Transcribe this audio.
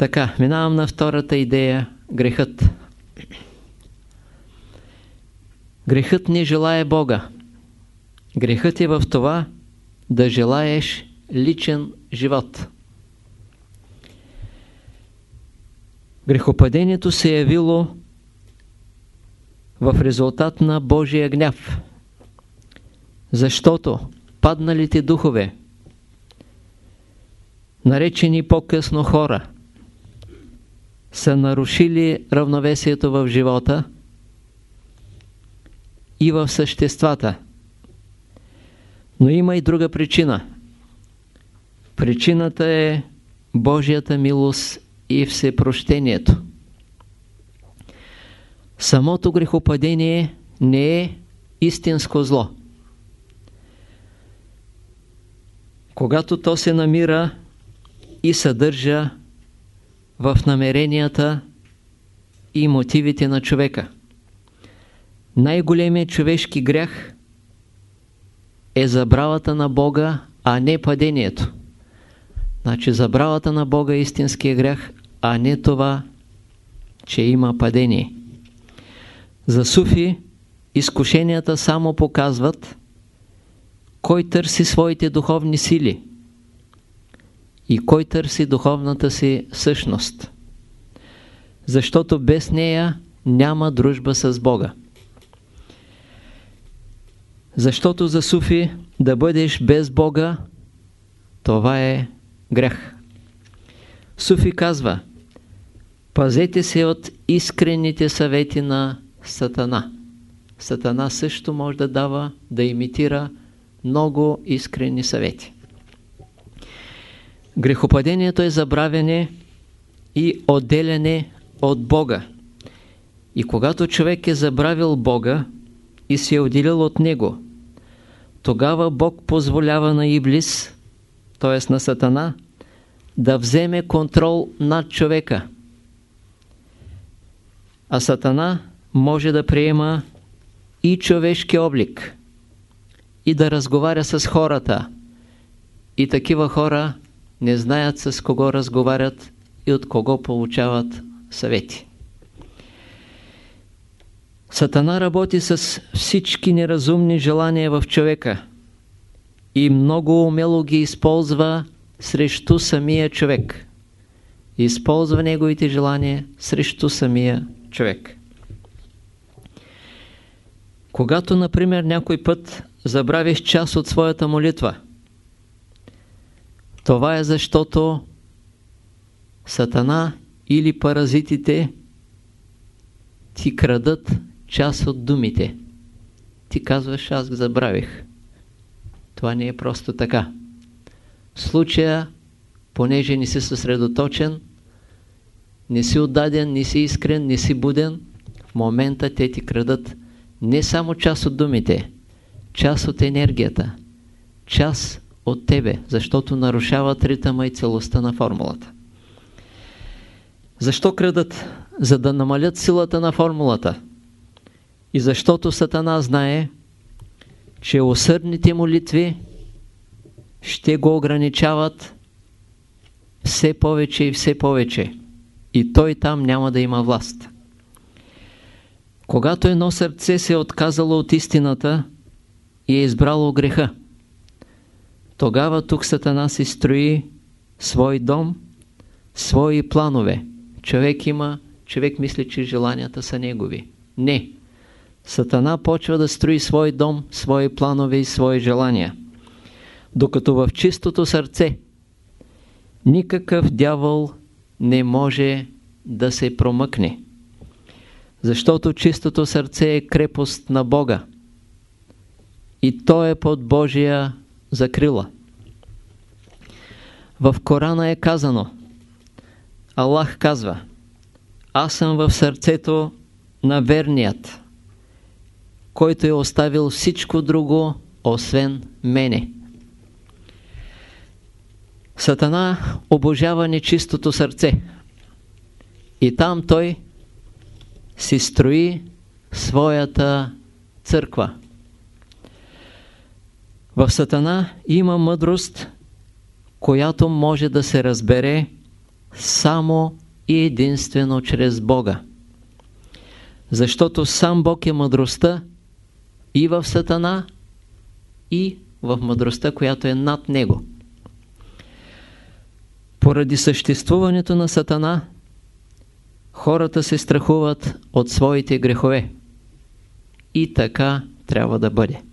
Така, минавам на втората идея – грехът. Грехът не желая Бога. Грехът е в това да желаеш личен живот. Грехопадението се е явило в резултат на Божия гняв. Защото падналите духове, наречени по-късно хора, са нарушили равновесието в живота и в съществата. Но има и друга причина. Причината е Божията милост и всепрощението. Самото грехопадение не е истинско зло. Когато то се намира и съдържа в намеренията и мотивите на човека. Най-големият човешки грях е забравата на Бога, а не падението. Значи забравата на Бога е истинския грях, а не това, че има падение. За суфи изкушенията само показват кой търси своите духовни сили и кой търси духовната си същност. Защото без нея няма дружба с Бога. Защото за суфи да бъдеш без Бога, това е грех. Суфи казва, пазете се от искрените съвети на Сатана. Сатана също може да дава, да имитира много искрени съвети. Грехопадението е забравяне и отделяне от Бога. И когато човек е забравил Бога и се е отделил от Него, тогава Бог позволява на Иблис, т.е. на Сатана, да вземе контрол над човека. А Сатана може да приема и човешки облик и да разговаря с хората. И такива хора не знаят с кого разговарят и от кого получават съвети. Сатана работи с всички неразумни желания в човека и много умело ги използва срещу самия човек. Използва неговите желания срещу самия човек. Когато, например, някой път забравиш част от своята молитва, това е защото Сатана или паразитите ти крадат част от думите. Ти казваш, аз забравих. Това не е просто така. В случая, понеже не си съсредоточен, не си отдаден, не си искрен, не си буден, в момента те ти крадат не само част от думите, част от енергията, част от тебе, защото нарушават ритъма и целостта на формулата. Защо крадат? За да намалят силата на формулата. И защото Сатана знае, че усърдните молитви ще го ограничават все повече и все повече. И той там няма да има власт. Когато едно сърце се е отказало от истината и е избрало греха, тогава тук Сатана си строи свой дом, свои планове. Човек има, човек мисли, че желанията са негови. Не. Сатана почва да строи свой дом, свои планове и свои желания. Докато в чистото сърце никакъв дявол не може да се промъкне. Защото чистото сърце е крепост на Бога. И то е под Божия закрила. В Корана е казано, Аллах казва, аз съм в сърцето на верният, който е оставил всичко друго, освен мене. Сатана обожава нечистото сърце и там той си строи своята църква. В Сатана има мъдрост, която може да се разбере само и единствено чрез Бога. Защото сам Бог е мъдростта и в Сатана, и в мъдростта, която е над него. Поради съществуването на Сатана, хората се страхуват от своите грехове. И така трябва да бъде.